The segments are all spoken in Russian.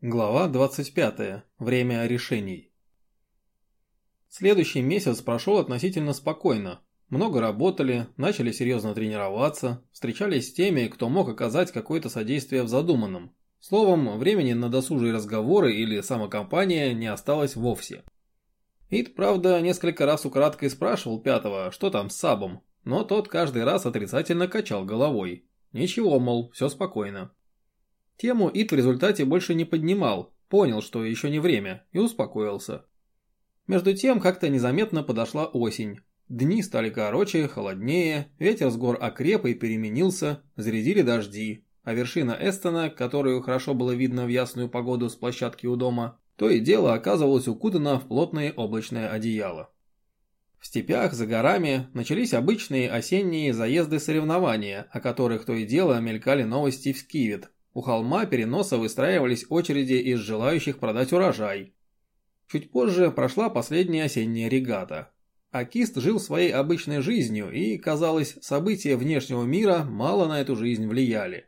Глава 25. Время решений. Следующий месяц прошел относительно спокойно. Много работали, начали серьезно тренироваться, встречались с теми, кто мог оказать какое-то содействие в задуманном. Словом, времени на досужие разговоры или самокомпания не осталось вовсе. Ид, правда, несколько раз украдкой спрашивал пятого, что там с Сабом, но тот каждый раз отрицательно качал головой. Ничего, мол, все спокойно. Тему Ит в результате больше не поднимал, понял, что еще не время, и успокоился. Между тем как-то незаметно подошла осень. Дни стали короче, холоднее, ветер с гор окреп и переменился, зарядили дожди, а вершина Эстона, которую хорошо было видно в ясную погоду с площадки у дома, то и дело оказывалась укутана в плотное облачное одеяло. В степях за горами начались обычные осенние заезды-соревнования, о которых то и дело мелькали новости в Скивет, у холма переноса выстраивались очереди из желающих продать урожай. Чуть позже прошла последняя осенняя регата. Акист жил своей обычной жизнью, и, казалось, события внешнего мира мало на эту жизнь влияли.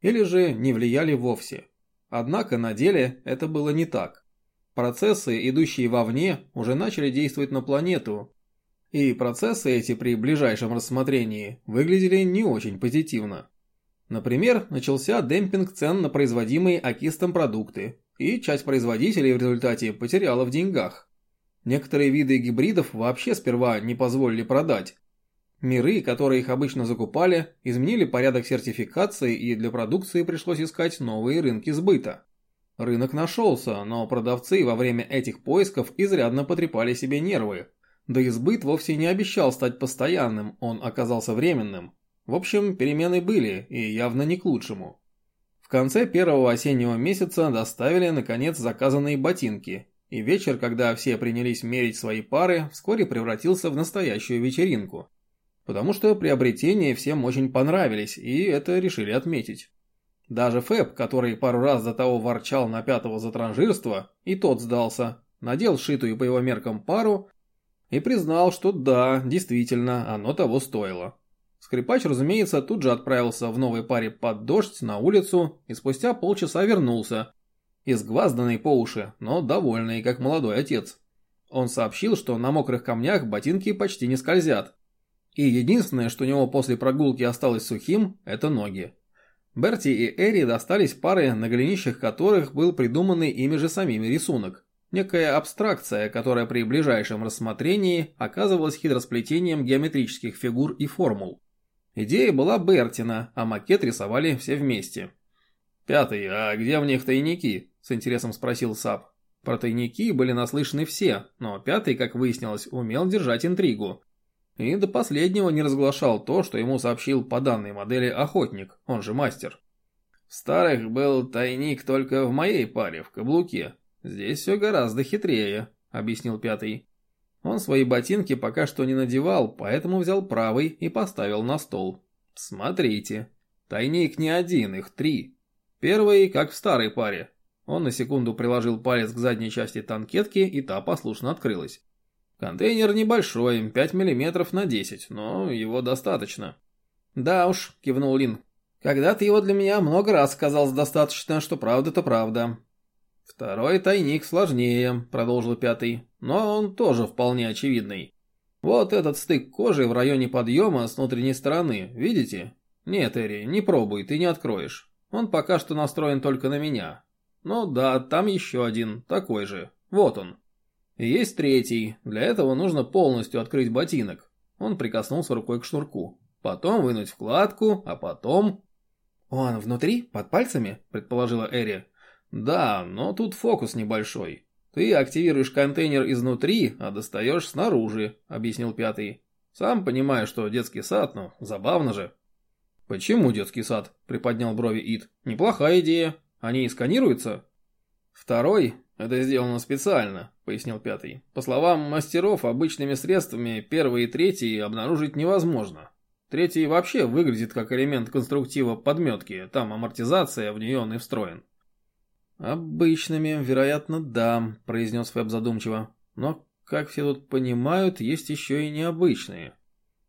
Или же не влияли вовсе. Однако на деле это было не так. Процессы, идущие вовне, уже начали действовать на планету, и процессы эти при ближайшем рассмотрении выглядели не очень позитивно. Например, начался демпинг цен на производимые окистом продукты, и часть производителей в результате потеряла в деньгах. Некоторые виды гибридов вообще сперва не позволили продать. Миры, которые их обычно закупали, изменили порядок сертификации и для продукции пришлось искать новые рынки сбыта. Рынок нашелся, но продавцы во время этих поисков изрядно потрепали себе нервы. Да и сбыт вовсе не обещал стать постоянным, он оказался временным. В общем, перемены были, и явно не к лучшему. В конце первого осеннего месяца доставили, наконец, заказанные ботинки, и вечер, когда все принялись мерить свои пары, вскоре превратился в настоящую вечеринку. Потому что приобретения всем очень понравились, и это решили отметить. Даже Фэб, который пару раз до того ворчал на пятого за транжирство, и тот сдался, надел шитую по его меркам пару и признал, что да, действительно, оно того стоило. Скрипач, разумеется, тут же отправился в новой паре под дождь на улицу и спустя полчаса вернулся, изгвазданный по уши, но довольный, как молодой отец. Он сообщил, что на мокрых камнях ботинки почти не скользят. И единственное, что у него после прогулки осталось сухим, это ноги. Берти и Эри достались пары, на голенищах которых был придуманный ими же самими рисунок. Некая абстракция, которая при ближайшем рассмотрении оказывалась хитросплетением геометрических фигур и формул. Идея была Бертина, а макет рисовали все вместе. «Пятый, а где в них тайники?» – с интересом спросил Сап. Про тайники были наслышаны все, но пятый, как выяснилось, умел держать интригу. И до последнего не разглашал то, что ему сообщил по данной модели охотник, он же мастер. В старых был тайник только в моей паре, в каблуке. Здесь все гораздо хитрее, объяснил пятый. Он свои ботинки пока что не надевал, поэтому взял правый и поставил на стол. Смотрите. Тайник не один, их три. Первый, как в старой паре. Он на секунду приложил палец к задней части танкетки, и та послушно открылась. Контейнер небольшой, 5 мм на 10, но его достаточно. «Да уж», — кивнул Лин. «Когда ты его для меня много раз сказал достаточно, что правда-то правда. «Второй тайник сложнее», — продолжил пятый, — «но он тоже вполне очевидный. Вот этот стык кожи в районе подъема с внутренней стороны, видите? Нет, Эри, не пробуй, ты не откроешь. Он пока что настроен только на меня. Ну да, там еще один, такой же. Вот он. И есть третий, для этого нужно полностью открыть ботинок. Он прикоснулся рукой к шнурку. Потом вынуть вкладку, а потом... «Он внутри, под пальцами?» – предположила Эри. Да, но тут фокус небольшой. Ты активируешь контейнер изнутри, а достаешь снаружи, объяснил пятый. Сам понимаю, что детский сад, но забавно же. Почему детский сад? Приподнял брови Ит. Неплохая идея. Они сканируются? Второй, это сделано специально, пояснил пятый. По словам мастеров, обычными средствами первый и третий обнаружить невозможно. Третий вообще выглядит как элемент конструктива подметки, там амортизация в нее он и встроен. «Обычными, вероятно, да», – произнес Фэб задумчиво. «Но, как все тут понимают, есть еще и необычные.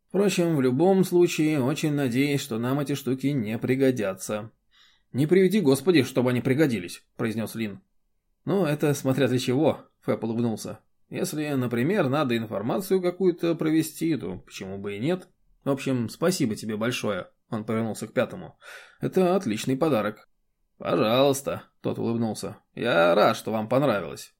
Впрочем, в любом случае, очень надеюсь, что нам эти штуки не пригодятся». «Не приведи, Господи, чтобы они пригодились», – произнес Лин. «Ну, это смотря для чего», – Фэп улыбнулся. «Если, например, надо информацию какую-то провести, то почему бы и нет? В общем, спасибо тебе большое», – он повернулся к пятому. «Это отличный подарок». «Пожалуйста», – тот улыбнулся. «Я рад, что вам понравилось».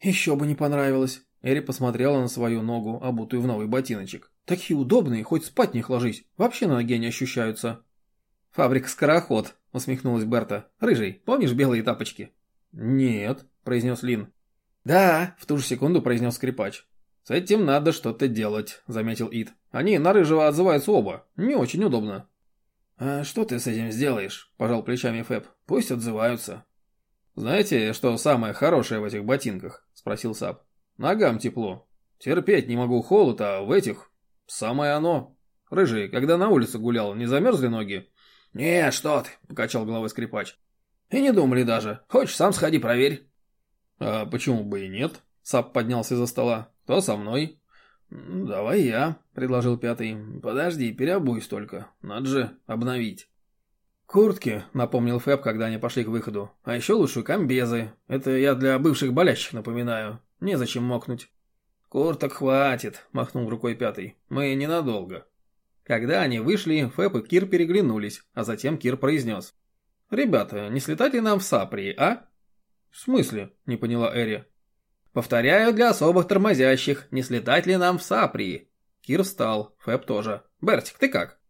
«Еще бы не понравилось», Эри посмотрела на свою ногу, обутую в новый ботиночек. «Такие удобные, хоть спать не ложись. Вообще на ноге не ощущаются». «Фабрик Скороход», — усмехнулась Берта. «Рыжий, помнишь белые тапочки?» «Нет», — произнес Лин. «Да», — в ту же секунду произнес скрипач. «С этим надо что-то делать», — заметил Ид. «Они на рыжего отзываются оба. Не очень удобно». «А что ты с этим сделаешь?» – пожал плечами Фэб. «Пусть отзываются». «Знаете, что самое хорошее в этих ботинках?» – спросил Сап. Ногам тепло. Терпеть не могу холод, а в этих самое оно. Рыжий, когда на улице гулял, не замерзли ноги? Не, что ты, покачал головой скрипач. И не думали даже. Хочешь, сам сходи, проверь. А почему бы и нет? Сап поднялся за стола. Кто со мной? «Давай я», — предложил пятый. «Подожди, переобуйся только. Надо же обновить». «Куртки», — напомнил Фэб, когда они пошли к выходу. «А еще лучше комбезы. Это я для бывших болящих напоминаю. Незачем мокнуть. «Курток хватит», – махнул рукой пятый. «Мы ненадолго». Когда они вышли, Фэп и Кир переглянулись, а затем Кир произнес. «Ребята, не слетать ли нам в Саприи, а?» «В смысле?» – не поняла Эри. «Повторяю для особых тормозящих, не слетать ли нам в Саприи?» Кир встал, Фэб тоже. «Бертик, ты как?»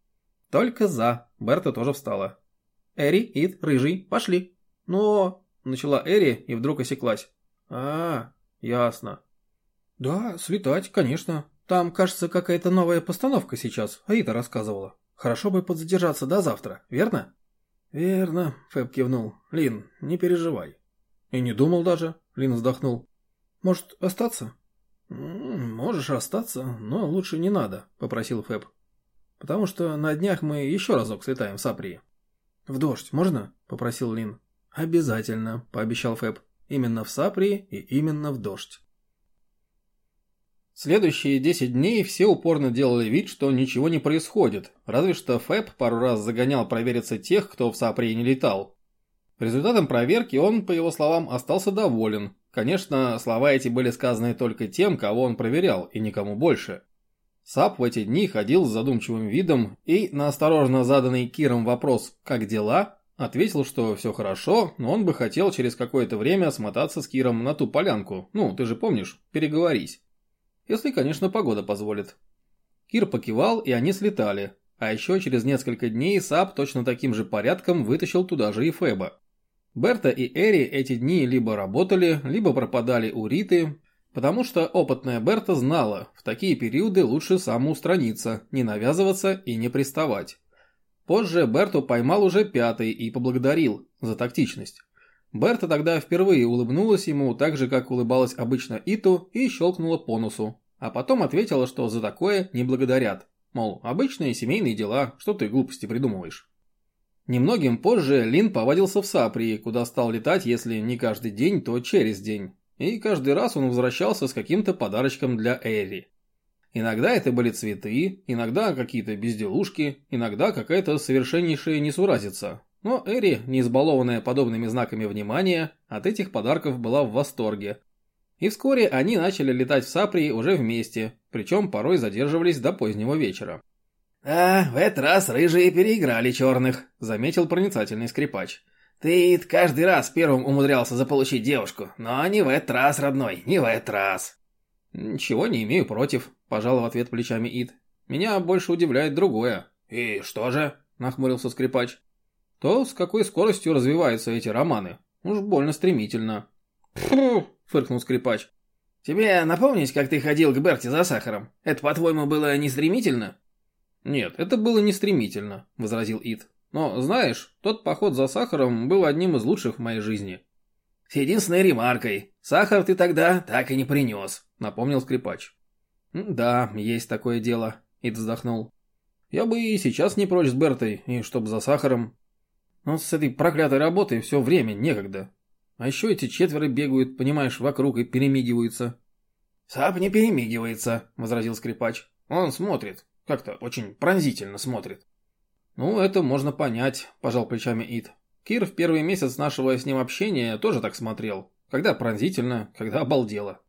«Только за». Берта тоже встала. «Эри, Ид, Рыжий, пошли». «Но...» – начала Эри и вдруг осеклась. «А, Ясно. Да, слетать, конечно. Там, кажется, какая-то новая постановка сейчас, Аида рассказывала. Хорошо бы подзадержаться до завтра, верно? Верно, Фэб кивнул. Лин, не переживай. И не думал даже, Лин вздохнул. Может, остаться? Можешь остаться, но лучше не надо, попросил Фэб. Потому что на днях мы еще разок слетаем в Саприи. В дождь можно? попросил Лин. Обязательно, пообещал Фэб. Именно в Саприи и именно в дождь. Следующие 10 дней все упорно делали вид, что ничего не происходит, разве что Фэб пару раз загонял провериться тех, кто в Саприи не летал. Результатом проверки он, по его словам, остался доволен. Конечно, слова эти были сказаны только тем, кого он проверял, и никому больше. Сап в эти дни ходил с задумчивым видом и на осторожно заданный Киром вопрос «Как дела?» Ответил, что все хорошо, но он бы хотел через какое-то время смотаться с Киром на ту полянку. Ну, ты же помнишь, переговорись. Если, конечно, погода позволит. Кир покивал, и они слетали. А еще через несколько дней Сап точно таким же порядком вытащил туда же и Феба. Берта и Эри эти дни либо работали, либо пропадали у Риты, потому что опытная Берта знала, в такие периоды лучше самоустраниться, не навязываться и не приставать. Позже Берту поймал уже пятый и поблагодарил за тактичность. Берта тогда впервые улыбнулась ему так же, как улыбалась обычно Иту и щелкнула по носу. А потом ответила, что за такое не благодарят. Мол, обычные семейные дела, что ты глупости придумываешь. Немногим позже Лин повадился в Саприи, куда стал летать, если не каждый день, то через день. И каждый раз он возвращался с каким-то подарочком для Эри. Иногда это были цветы, иногда какие-то безделушки, иногда какая-то совершеннейшая несуразица. Но Эри, не избалованная подобными знаками внимания, от этих подарков была в восторге. И вскоре они начали летать в Саприи уже вместе, причем порой задерживались до позднего вечера. «А, в этот раз рыжие переиграли черных», — заметил проницательный скрипач. «Ты каждый раз первым умудрялся заполучить девушку, но не в этот раз, родной, не в этот раз». «Ничего не имею против», – пожал в ответ плечами Ид. «Меня больше удивляет другое». «И что же?» – нахмурился скрипач. «То, с какой скоростью развиваются эти романы. Уж больно стремительно». «Фу!» – фыркнул скрипач. «Тебе напомнить, как ты ходил к Берти за сахаром? Это, по-твоему, было не стремительно?» «Нет, это было не стремительно», – возразил Ид. «Но, знаешь, тот поход за сахаром был одним из лучших в моей жизни». «С единственной ремаркой. Сахар ты тогда так и не принес», напомнил скрипач. «Да, есть такое дело», — Ид вздохнул. «Я бы и сейчас не прочь с Бертой, и чтоб за сахаром. Но с этой проклятой работой все время некогда. А еще эти четверо бегают, понимаешь, вокруг и перемигиваются». «Сап не перемигивается», — возразил скрипач. «Он смотрит, как-то очень пронзительно смотрит». Ну, это можно понять, пожал плечами Ит. Кир в первый месяц нашего с ним общения тоже так смотрел. Когда пронзительно, когда обалдело.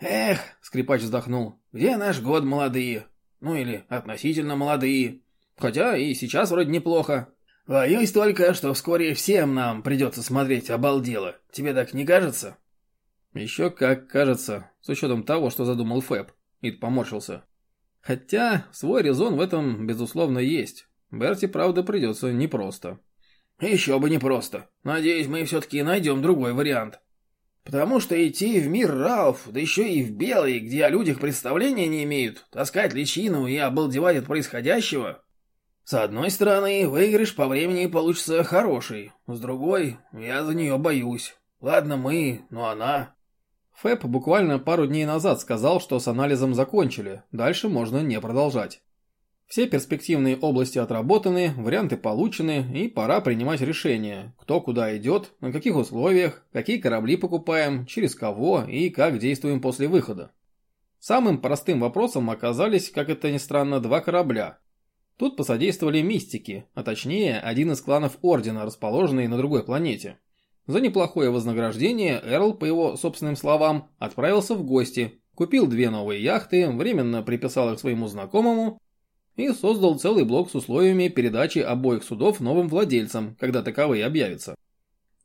Эх, скрипач вздохнул, где наш год молодые? Ну или относительно молодые. Хотя и сейчас вроде неплохо. Боюсь только, что вскоре всем нам придется смотреть обалдело. Тебе так не кажется? Еще как кажется, с учетом того, что задумал Фэб. Ид поморщился. Хотя свой резон в этом, безусловно, есть. Берти, правда, придется непросто. Еще бы непросто. Надеюсь, мы все-таки найдем другой вариант. Потому что идти в мир Рауф, да еще и в Белый, где о людях представления не имеют, таскать личину и обалдевать от происходящего... С одной стороны, выигрыш по времени получится хороший, с другой, я за нее боюсь. Ладно мы, но она... Фэб буквально пару дней назад сказал, что с анализом закончили, дальше можно не продолжать. Все перспективные области отработаны, варианты получены, и пора принимать решение, кто куда идет, на каких условиях, какие корабли покупаем, через кого и как действуем после выхода. Самым простым вопросом оказались, как это ни странно, два корабля. Тут посодействовали мистики, а точнее один из кланов Ордена, расположенный на другой планете. За неплохое вознаграждение Эрл, по его собственным словам, отправился в гости, купил две новые яхты, временно приписал их своему знакомому и создал целый блок с условиями передачи обоих судов новым владельцам, когда таковые объявятся.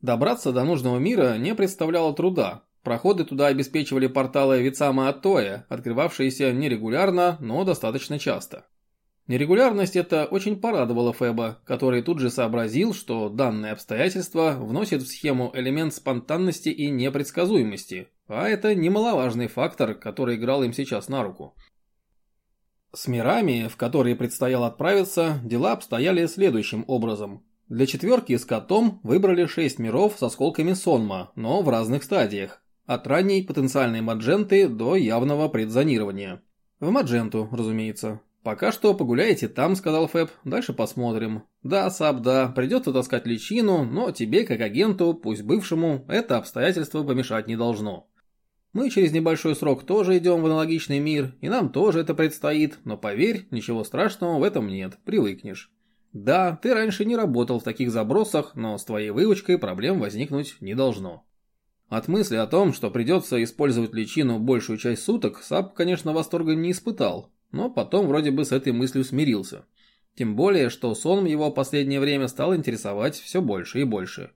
Добраться до нужного мира не представляло труда. Проходы туда обеспечивали порталы Вицама Атоя, открывавшиеся нерегулярно, но достаточно часто. Нерегулярность это очень порадовала Феба, который тут же сообразил, что данное обстоятельство вносит в схему элемент спонтанности и непредсказуемости, а это немаловажный фактор, который играл им сейчас на руку. С мирами, в которые предстояло отправиться, дела обстояли следующим образом. Для четверки с котом выбрали шесть миров с осколками сонма, но в разных стадиях. От ранней потенциальной мадженты до явного предзонирования. В мадженту, разумеется. «Пока что погуляете там», — сказал Фэб. «Дальше посмотрим». «Да, Саб, да, придется таскать личину, но тебе, как агенту, пусть бывшему, это обстоятельство помешать не должно. Мы через небольшой срок тоже идем в аналогичный мир, и нам тоже это предстоит, но поверь, ничего страшного в этом нет, привыкнешь». «Да, ты раньше не работал в таких забросах, но с твоей выучкой проблем возникнуть не должно». От мысли о том, что придется использовать личину большую часть суток, Саб, конечно, восторга не испытал, но потом вроде бы с этой мыслью смирился. Тем более, что сон его последнее время стал интересовать все больше и больше.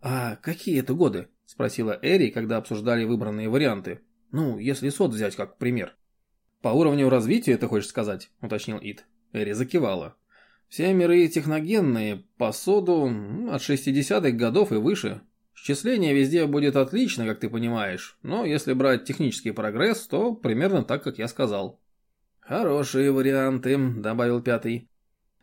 «А какие это годы?» – спросила Эри, когда обсуждали выбранные варианты. «Ну, если сот взять как пример». «По уровню развития, ты хочешь сказать?» – уточнил Ит. Эри закивала. «Все миры техногенные, по соду от 60-х годов и выше. Счисление везде будет отлично, как ты понимаешь, но если брать технический прогресс, то примерно так, как я сказал». «Хорошие варианты», — добавил пятый.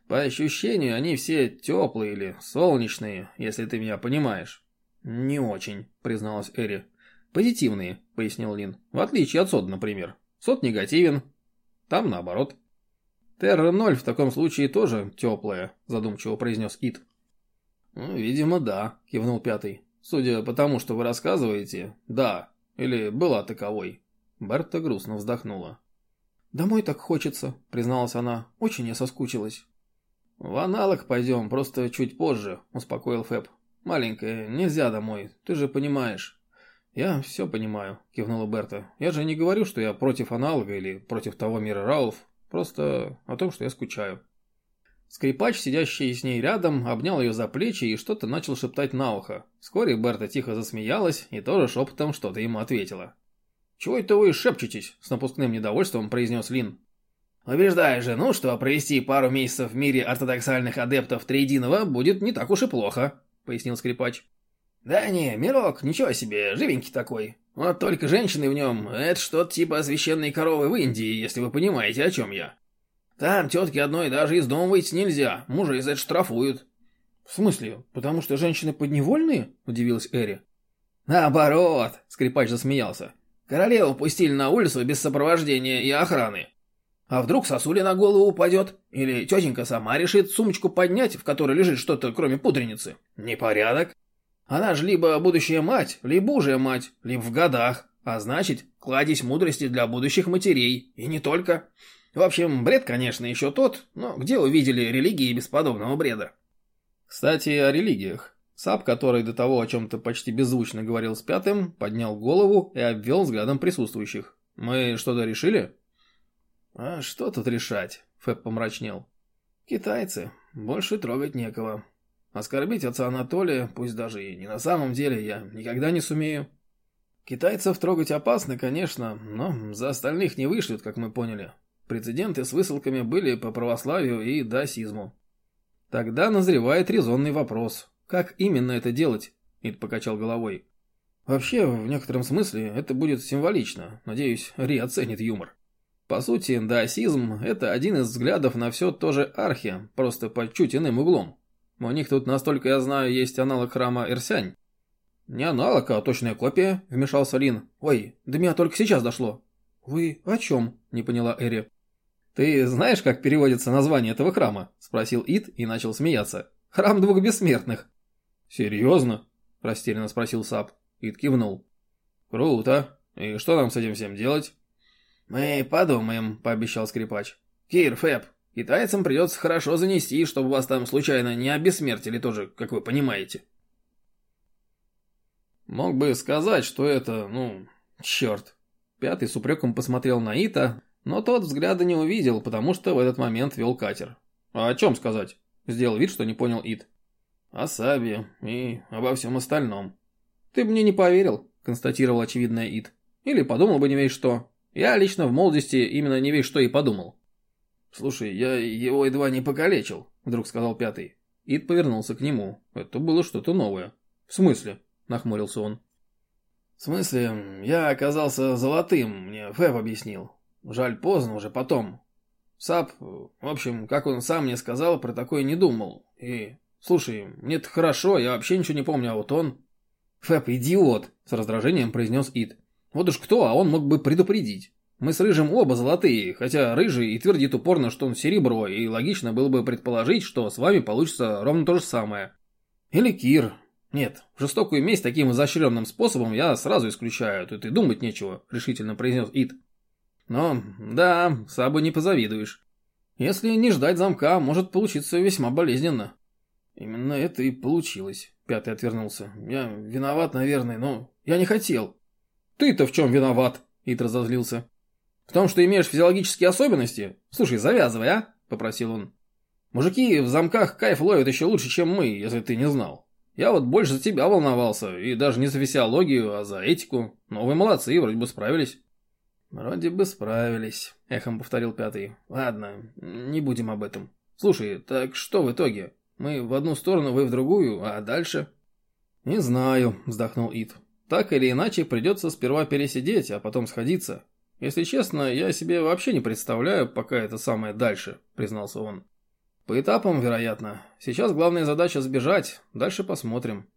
«По ощущению, они все теплые или солнечные, если ты меня понимаешь». «Не очень», — призналась Эри. «Позитивные», — пояснил Лин. «В отличие от сод, например. Сод негативен. Там наоборот». «Терра-0 в таком случае тоже теплая», — задумчиво произнес Ит. «Ну, «Видимо, да», — кивнул пятый. «Судя по тому, что вы рассказываете, да. Или была таковой». Берта грустно вздохнула. «Домой так хочется», — призналась она. «Очень я соскучилась». «В аналог пойдем, просто чуть позже», — успокоил Фэб. «Маленькая, нельзя домой, ты же понимаешь». «Я все понимаю», — кивнула Берта. «Я же не говорю, что я против аналога или против того мира Рауф, просто о том, что я скучаю». Скрипач, сидящий с ней рядом, обнял ее за плечи и что-то начал шептать на ухо. Вскоре Берта тихо засмеялась и тоже шепотом что-то ему ответила. «Чего это вы шепчетесь?» – с напускным недовольством произнес Лин. «Убеждаю жену, что провести пару месяцев в мире ортодоксальных адептов Триединого будет не так уж и плохо», – пояснил скрипач. «Да не, мирок, ничего себе, живенький такой. Вот только женщины в нем – это что-то типа священной коровы в Индии, если вы понимаете, о чем я. Там тетки одной даже из дома выйти нельзя, мужа из за это штрафуют». «В смысле? Потому что женщины подневольные?» – удивилась Эри. «Наоборот», – скрипач засмеялся. Королеву пустили на улицу без сопровождения и охраны. А вдруг сосуля на голову упадет? Или тетенька сама решит сумочку поднять, в которой лежит что-то кроме пудреницы? Непорядок. Она же либо будущая мать, либо уже мать, либо в годах. А значит, кладезь мудрости для будущих матерей. И не только. В общем, бред, конечно, еще тот, но где увидели религии без подобного бреда? Кстати, о религиях. Сап, который до того о чем-то почти беззвучно говорил с пятым, поднял голову и обвел взглядом присутствующих. «Мы что-то решили?» «А что тут решать?» — Фэб помрачнел. «Китайцы. Больше трогать некого. Оскорбить отца Анатолия, пусть даже и не на самом деле, я никогда не сумею. Китайцев трогать опасно, конечно, но за остальных не вышлют, как мы поняли. Прецеденты с высылками были по православию и даосизму. Тогда назревает резонный вопрос. Как именно это делать? Ид покачал головой. Вообще, в некотором смысле, это будет символично. Надеюсь, Ри оценит юмор. По сути, даосизм – это один из взглядов на все тоже архи, просто под чуть иным углом. У них тут, настолько я знаю, есть аналог храма Эрсянь. Не аналог, а точная копия, вмешался Лин. Ой, до меня только сейчас дошло. Вы о чем? Не поняла Эри. «Ты знаешь, как переводится название этого храма?» – спросил Ид и начал смеяться. «Храм двух бессмертных». «Серьезно?» – растерянно спросил Сап. Ид кивнул. «Круто. И что нам с этим всем делать?» «Мы подумаем», – пообещал скрипач. «Кир, Фэб, китайцам придется хорошо занести, чтобы вас там случайно не обессмертили тоже, как вы понимаете». Мог бы сказать, что это, ну, черт. Пятый с упреком посмотрел на Ита, но тот взгляда не увидел, потому что в этот момент вел катер. «А о чем сказать?» Сделал вид, что не понял Ит. «О Сабе и обо всем остальном». «Ты бы мне не поверил», констатировал очевидное Ит. «Или подумал бы не весь что. Я лично в молодости именно не весь что и подумал». «Слушай, я его едва не покалечил», вдруг сказал пятый. Ит повернулся к нему. Это было что-то новое. «В смысле?» нахмурился он. «В смысле, я оказался золотым, мне Фэб объяснил. Жаль, поздно уже потом. Сап, в общем, как он сам мне сказал, про такое не думал. И, слушай, мне-то хорошо, я вообще ничего не помню, а вот он... Фэб, идиот, с раздражением произнес Ид. Вот уж кто, а он мог бы предупредить. Мы с Рыжим оба золотые, хотя Рыжий и твердит упорно, что он серебро, и логично было бы предположить, что с вами получится ровно то же самое. Или Кир. Нет, жестокую месть таким изощренным способом я сразу исключаю, тут и думать нечего, решительно произнес Ид. Но, да, Сабу не позавидуешь. Если не ждать замка, может получиться весьма болезненно. Именно это и получилось. Пятый отвернулся. Я виноват, наверное, но я не хотел. Ты-то в чем виноват? Ит разозлился. В том, что имеешь физиологические особенности? Слушай, завязывай, а? Попросил он. Мужики в замках кайф ловят еще лучше, чем мы, если ты не знал. Я вот больше за тебя волновался, и даже не за физиологию, а за этику. Но вы молодцы, вроде бы справились. «Вроде бы справились», — эхом повторил пятый. «Ладно, не будем об этом. Слушай, так что в итоге? Мы в одну сторону, вы в другую, а дальше?» «Не знаю», — вздохнул Ит. «Так или иначе, придется сперва пересидеть, а потом сходиться. Если честно, я себе вообще не представляю, пока это самое дальше», — признался он. «По этапам, вероятно. Сейчас главная задача сбежать, дальше посмотрим».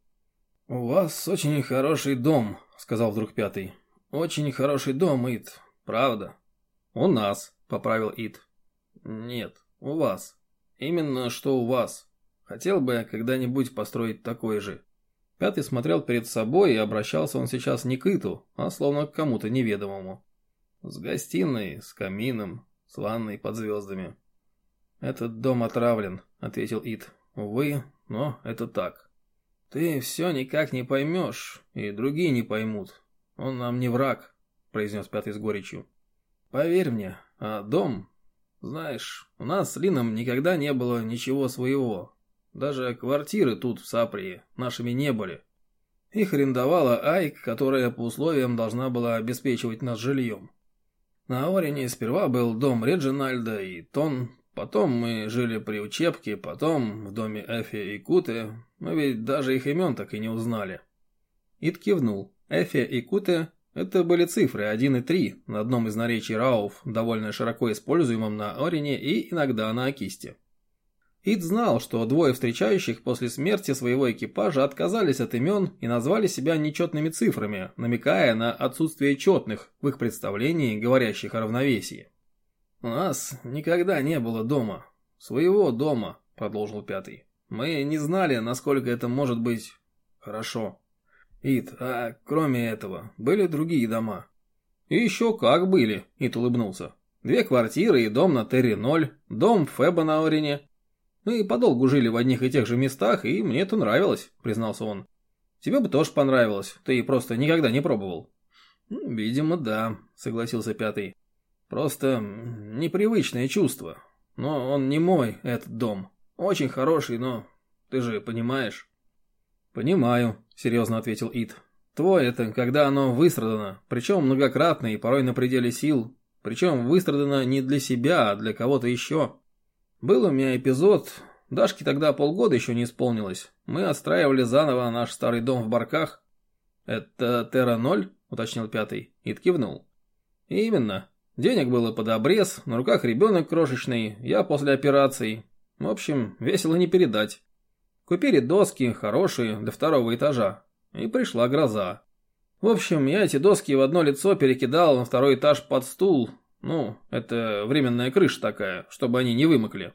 «У вас очень хороший дом», — сказал вдруг пятый. «Очень хороший дом, Ит. Правда? У нас, поправил Ид. Нет, у вас. Именно что у вас. Хотел бы я когда-нибудь построить такой же. Пятый смотрел перед собой, и обращался он сейчас не к Иту, а словно к кому-то неведомому. С гостиной, с камином, с ванной под звездами. «Этот дом отравлен», — ответил Ит. «Увы, но это так. Ты все никак не поймешь, и другие не поймут. Он нам не враг произнес пятый с горечью. «Поверь мне, а дом... Знаешь, у нас с Лином никогда не было ничего своего. Даже квартиры тут, в Саприи, нашими не были. Их арендовала Айк, которая по условиям должна была обеспечивать нас жильем. На Орине сперва был дом Реджинальда и Тон, потом мы жили при учебке, потом в доме Эфи и Куте, мы ведь даже их имен так и не узнали». Ид кивнул. Эфи и Куте это были цифры 1 и 3 на одном из наречий Рауф, довольно широко используемом на Орине и иногда на Акисте. Ид знал, что двое встречающих после смерти своего экипажа отказались от имен и назвали себя нечетными цифрами, намекая на отсутствие четных в их представлении, говорящих о равновесии. «У нас никогда не было дома. Своего дома», — продолжил пятый. «Мы не знали, насколько это может быть хорошо». Ит, а кроме этого, были другие дома? И еще как были, Ит улыбнулся. Две квартиры и дом на Терри-0, дом в Феба на Орине. Мы подолгу жили в одних и тех же местах, и мне это нравилось, признался он. Тебе бы тоже понравилось, ты просто никогда не пробовал. Видимо, да, согласился пятый. Просто непривычное чувство. Но он не мой, этот дом. Очень хороший, но ты же понимаешь. Понимаю, серьезно ответил Ит. Твой это, когда оно выстрадано, причем многократно и порой на пределе сил, причем выстрадано не для себя, а для кого-то еще. Был у меня эпизод, Дашке тогда полгода еще не исполнилось. Мы отстраивали заново наш старый дом в Барках. Это Терра-0, уточнил пятый, и кивнул. Именно. Денег было под обрез, на руках ребенок крошечный, я после операции. В общем, весело не передать. Купили доски, хорошие, до второго этажа. И пришла гроза. В общем, я эти доски в одно лицо перекидал на второй этаж под стул. Ну, это временная крыша такая, чтобы они не вымокли.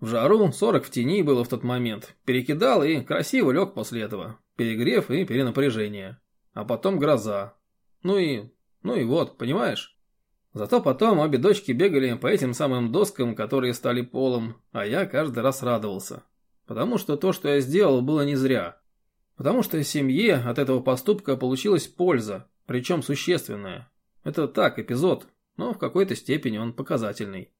В жару 40 в тени было в тот момент. Перекидал и красиво лег после этого. Перегрев и перенапряжение. А потом гроза. Ну и... ну и вот, понимаешь? Зато потом обе дочки бегали по этим самым доскам, которые стали полом, а я каждый раз радовался. Потому что то, что я сделал, было не зря. Потому что семье от этого поступка получилась польза, причем существенная. Это так, эпизод, но в какой-то степени он показательный.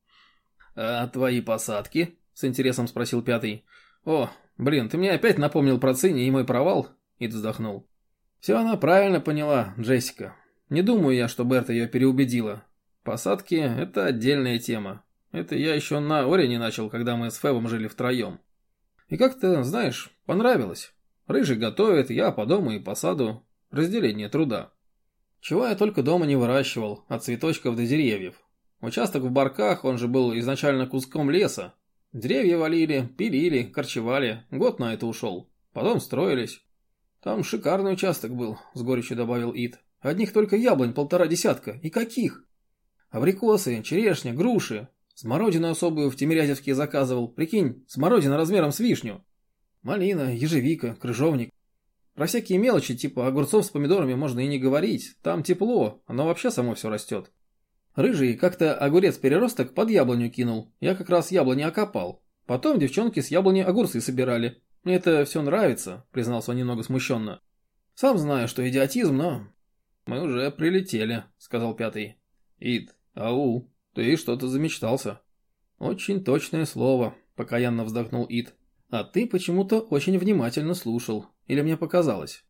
«А твои посадки?» – с интересом спросил пятый. «О, блин, ты мне опять напомнил про Цинни и мой провал?» И вздохнул. «Все она правильно поняла, Джессика. Не думаю я, что Берта ее переубедила. Посадки – это отдельная тема. Это я еще на Оре начал, когда мы с Фебом жили втроем. И как-то, знаешь, понравилось. Рыжий готовит, я по дому и по саду. Разделение труда. Чего я только дома не выращивал, от цветочков до деревьев. Участок в Барках, он же был изначально куском леса. Деревья валили, пилили, корчевали. Год на это ушел. Потом строились. Там шикарный участок был, с горечью добавил Ит. Одних только яблонь полтора десятка. И каких? Абрикосы, черешня, груши. Смородину особую в Тимирязевске заказывал. Прикинь, смородина размером с вишню. Малина, ежевика, крыжовник. Про всякие мелочи, типа огурцов с помидорами можно и не говорить. Там тепло, оно вообще само все растет. Рыжий как-то огурец-переросток под яблоню кинул. Я как раз яблони окопал. Потом девчонки с яблони огурцы собирали. Мне это все нравится, признался он немного смущенно. Сам знаю, что идиотизм, но... Мы уже прилетели, сказал пятый. Ид, ау, ты что-то замечтался. Очень точное слово, покаянно вздохнул Ид. А ты почему-то очень внимательно слушал. Или мне показалось?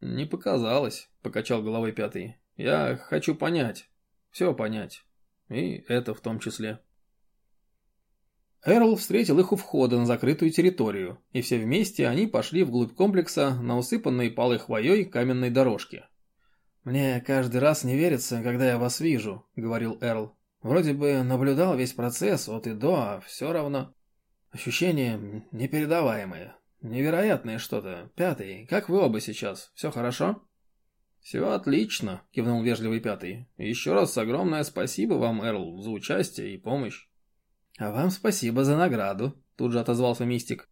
Не показалось, покачал головой пятый. Я хочу понять. Все понять. И это в том числе. Эрл встретил их у входа на закрытую территорию, и все вместе они пошли вглубь комплекса на усыпанной палой хвоей каменной дорожке. «Мне каждый раз не верится, когда я вас вижу», — говорил Эрл. «Вроде бы наблюдал весь процесс от и до, а все равно...» Ощущение непередаваемое. Невероятное что-то. Пятый, как вы оба сейчас? Все хорошо? Все отлично, кивнул вежливый пятый. Еще раз огромное спасибо вам, Эрл, за участие и помощь. А вам спасибо за награду, тут же отозвался Мистик.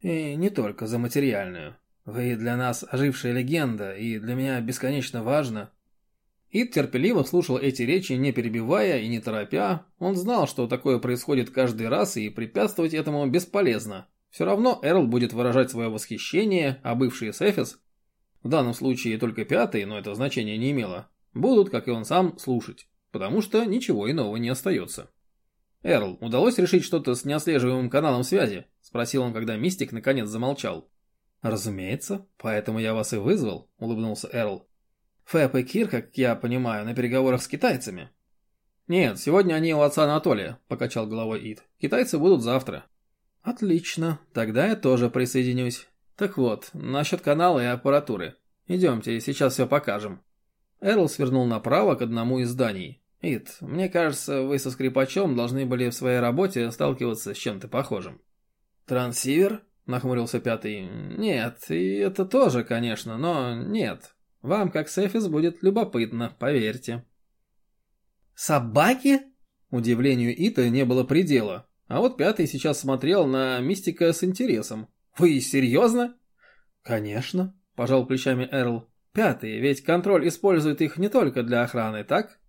И не только за материальную. Вы для нас ожившая легенда, и для меня бесконечно важно, Ид терпеливо слушал эти речи, не перебивая и не торопя. Он знал, что такое происходит каждый раз, и препятствовать этому бесполезно. Все равно Эрл будет выражать свое восхищение, а бывшие Сефис, в данном случае только пятый, но это значение не имело, будут, как и он сам, слушать, потому что ничего иного не остается. «Эрл, удалось решить что-то с неотслеживаемым каналом связи?» – спросил он, когда Мистик наконец замолчал. «Разумеется, поэтому я вас и вызвал», – улыбнулся Эрл. Фэп и Кир, как я понимаю, на переговорах с китайцами. Нет, сегодня они у отца Анатолия, покачал головой Ид. Китайцы будут завтра. Отлично, тогда я тоже присоединюсь. Так вот, насчет канала и аппаратуры. Идемте, сейчас все покажем. Эрл свернул направо к одному из зданий. Ид, мне кажется, вы со скрипачом должны были в своей работе сталкиваться с чем-то похожим. Трансивер? Нахмурился пятый. Нет, и это тоже, конечно, но нет. Вам, как Сефис, будет любопытно, поверьте. «Собаки?» Удивлению Ита не было предела. А вот пятый сейчас смотрел на Мистика с интересом. «Вы серьезно?» «Конечно», – пожал плечами Эрл. «Пятый, ведь контроль использует их не только для охраны, так?»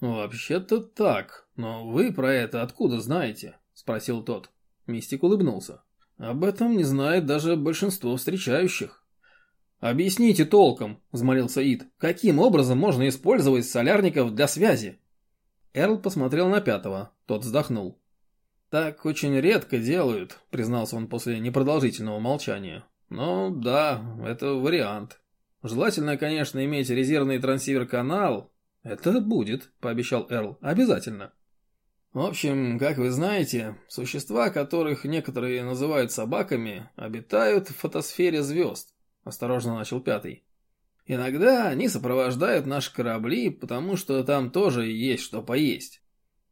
«Вообще-то так», – «Но вы про это откуда знаете?» – спросил тот. Мистик улыбнулся. «Об этом не знает даже большинство встречающих». «Объясните толком», – взмолился Ид, – «каким образом можно использовать солярников для связи?» Эрл посмотрел на пятого, тот вздохнул. «Так очень редко делают», – признался он после непродолжительного молчания. «Но да, это вариант. Желательно, конечно, иметь резервный трансивер-канал». «Это будет», – пообещал Эрл, – «обязательно». В общем, как вы знаете, существа, которых некоторые называют собаками, обитают в фотосфере звезд, осторожно начал пятый. Иногда они сопровождают наши корабли, потому что там тоже есть что поесть.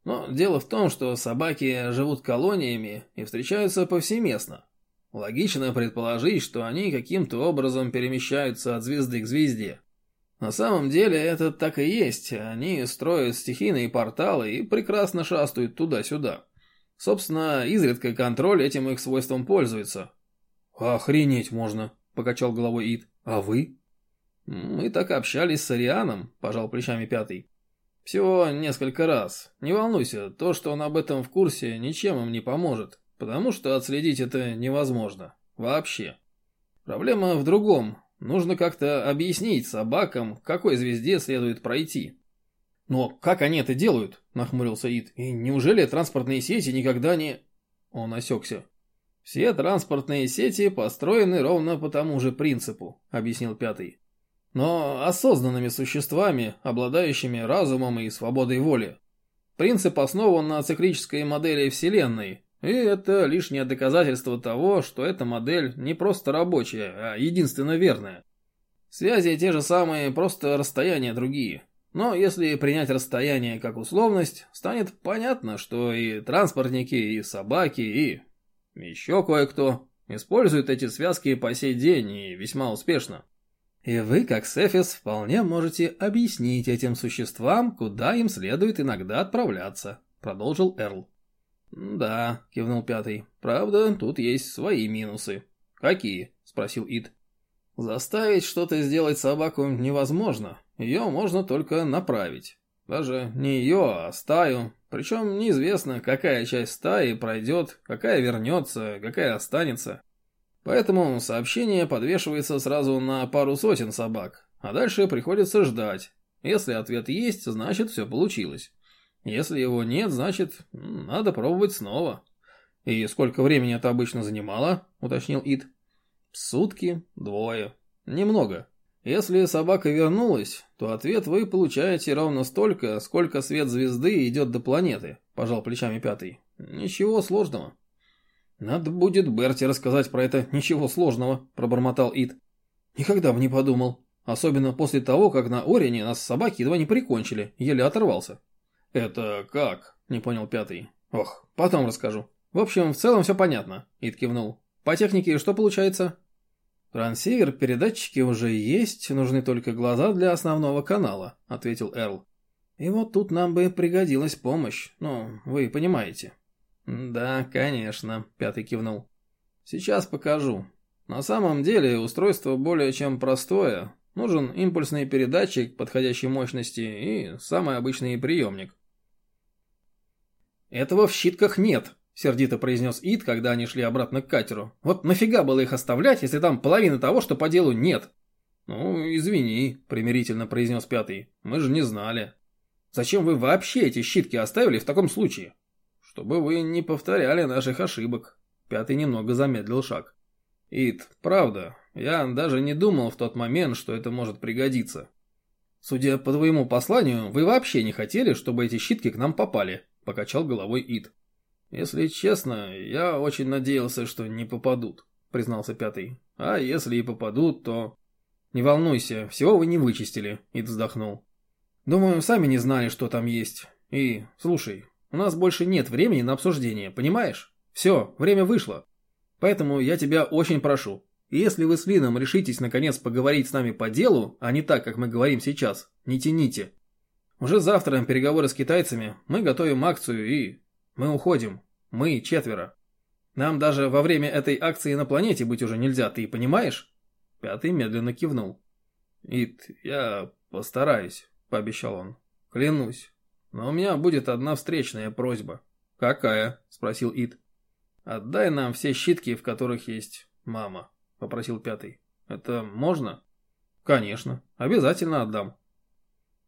Но дело в том, что собаки живут колониями и встречаются повсеместно. Логично предположить, что они каким-то образом перемещаются от звезды к звезде. На самом деле это так и есть, они строят стихийные порталы и прекрасно шастают туда-сюда. Собственно, изредка контроль этим их свойством пользуется. «Охренеть можно», — покачал головой Ид. «А вы?» «Мы так общались с Арианом», – пожал плечами пятый. «Всего несколько раз. Не волнуйся, то, что он об этом в курсе, ничем им не поможет, потому что отследить это невозможно. Вообще. Проблема в другом. Нужно как-то объяснить собакам, к какой звезде следует пройти». «Но как они это делают?» – нахмурился Ид. «И неужели транспортные сети никогда не...» Он осекся. «Все транспортные сети построены ровно по тому же принципу», – объяснил пятый но осознанными существами, обладающими разумом и свободой воли. Принцип основан на циклической модели Вселенной, и это лишнее доказательство того, что эта модель не просто рабочая, а единственно верная. Связи те же самые, просто расстояния другие. Но если принять расстояние как условность, станет понятно, что и транспортники, и собаки, и еще кое-кто используют эти связки по сей день и весьма успешно. И вы, как Сефис, вполне можете объяснить этим существам, куда им следует иногда отправляться», — продолжил Эрл. «Да», — кивнул пятый. «Правда, тут есть свои минусы». «Какие?» — спросил Ид. «Заставить что-то сделать собаку невозможно. Ее можно только направить. Даже не ее, а стаю. Причем неизвестно, какая часть стаи пройдет, какая вернется, какая останется. Поэтому сообщение подвешивается сразу на пару сотен собак, а дальше приходится ждать. Если ответ есть, значит все получилось. Если его нет, значит надо пробовать снова. И сколько времени это обычно занимало, уточнил Ид. Сутки, двое. Немного. Если собака вернулась, то ответ вы получаете ровно столько, сколько свет звезды идет до планеты, пожал плечами пятый. Ничего сложного. «Надо будет Берти рассказать про это, ничего сложного», – пробормотал Ид. «Никогда бы не подумал. Особенно после того, как на Орине нас собаки едва не прикончили, еле оторвался». «Это как?» – не понял пятый. «Ох, потом расскажу. В общем, в целом все понятно», – Ид кивнул. «По технике что получается?» «Трансивер, передатчики уже есть, нужны только глаза для основного канала», – ответил Эрл. «И вот тут нам бы пригодилась помощь, ну, вы понимаете». «Да, конечно», — Пятый кивнул. «Сейчас покажу. На самом деле устройство более чем простое. Нужен импульсный передатчик подходящей мощности и самый обычный приемник». «Этого в щитках нет», — сердито произнес Ид, когда они шли обратно к катеру. «Вот нафига было их оставлять, если там половины того, что по делу нет?» «Ну, извини», — примирительно произнес Пятый. «Мы же не знали». «Зачем вы вообще эти щитки оставили в таком случае?» Чтобы вы не повторяли наших ошибок. Пятый немного замедлил шаг. Ит, правда, я даже не думал в тот момент, что это может пригодиться. Судя по твоему посланию, вы вообще не хотели, чтобы эти щитки к нам попали, покачал головой Ит. Если честно, я очень надеялся, что не попадут, признался пятый. А если и попадут, то... Не волнуйся, всего вы не вычистили, Ит вздохнул. Думаю, сами не знали, что там есть. И, слушай, у нас больше нет времени на обсуждение, понимаешь? Все, время вышло. Поэтому я тебя очень прошу. если вы с Лином решитесь наконец поговорить с нами по делу, а не так, как мы говорим сейчас, не тяните. Уже завтра переговоры с китайцами, мы готовим акцию и... Мы уходим. Мы четверо. Нам даже во время этой акции на планете быть уже нельзя, ты понимаешь? Пятый медленно кивнул. Ит, я постараюсь, пообещал он. Клянусь. Но у меня будет одна встречная просьба. Какая? Спросил Ид. Отдай нам все щитки, в которых есть мама, попросил пятый. Это можно? Конечно, обязательно отдам.